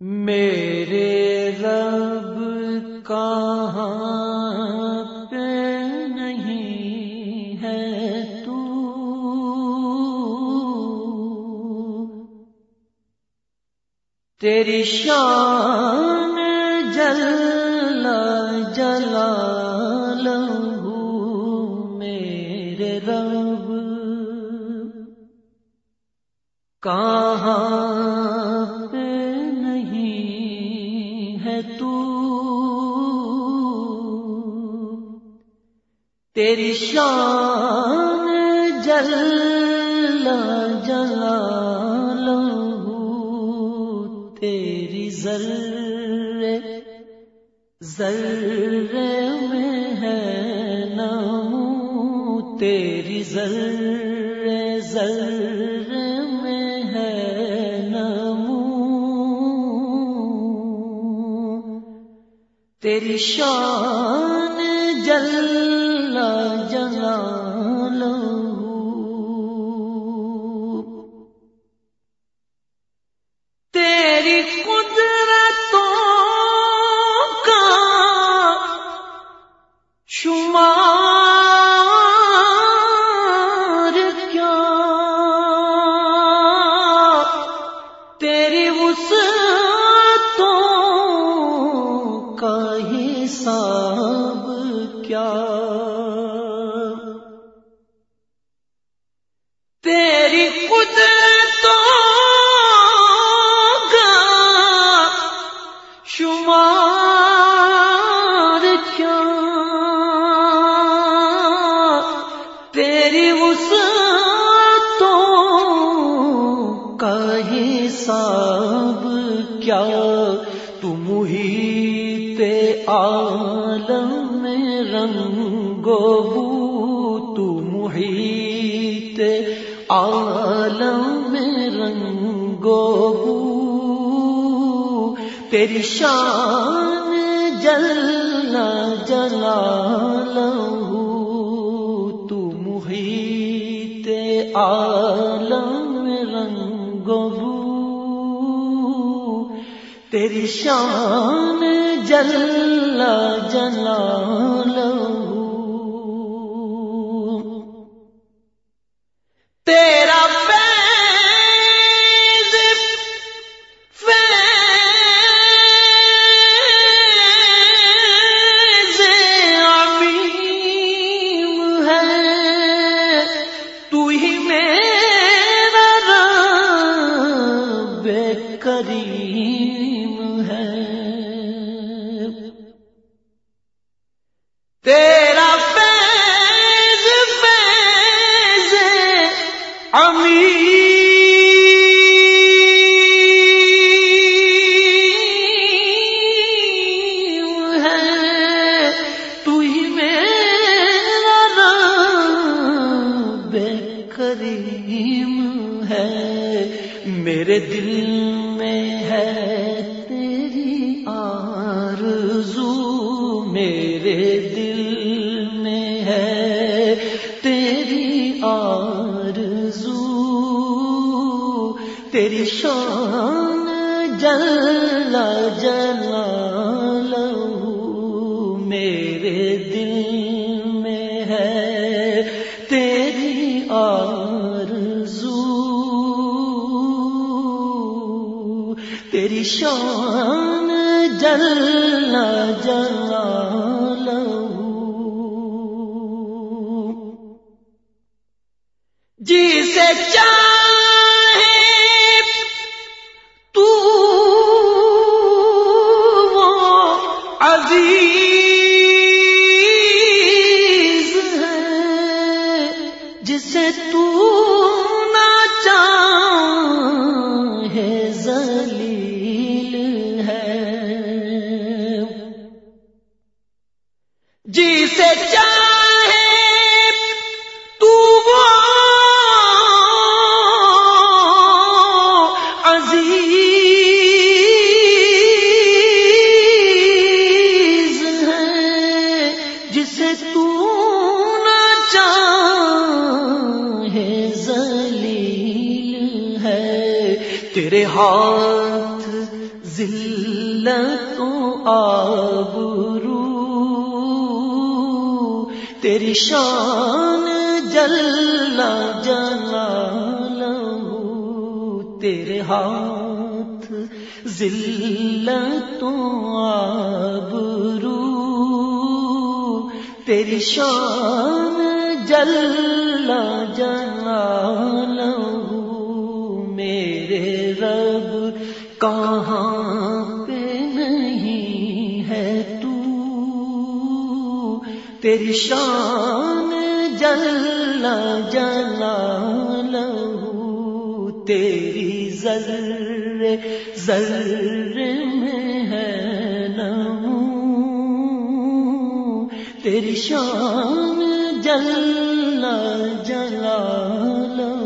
میرے رب کہاں پہ نہیں ہے تو؟ تیری شان جل جلا لہو میرے رب، کہاں تیری شان جل جلا لو تیری زر زر میں ہے نام، تیری زر زر میں ہے نام۔ تیری شان جل تیری تیری تو کا حساب کیا؟ تو محیط عالم میں رنگ گوبو تم ہی تے عالم میں رنگو تیری شان جل جلا عالم رنگ بو تیری شان جل جلا لو کریم ہے، میرے دل میں ہے تیری آرزو، میرے دل میں ہے تیری شان جل جلا تیری شان جل جلال جی سے چار جسے تو وہ عزیز ہے، جسے تو نہ چاہے، ذلیل ہے۔ تیرے ہاتھ ذلت آبرو تیری شان جلا جلال تیرے ہاتھ ذلت آبرو تیری شان جل جلال میرے رب کہاں تیری شان جل جلال تیری زر زر میں ہے نمو تیری شان جل جلال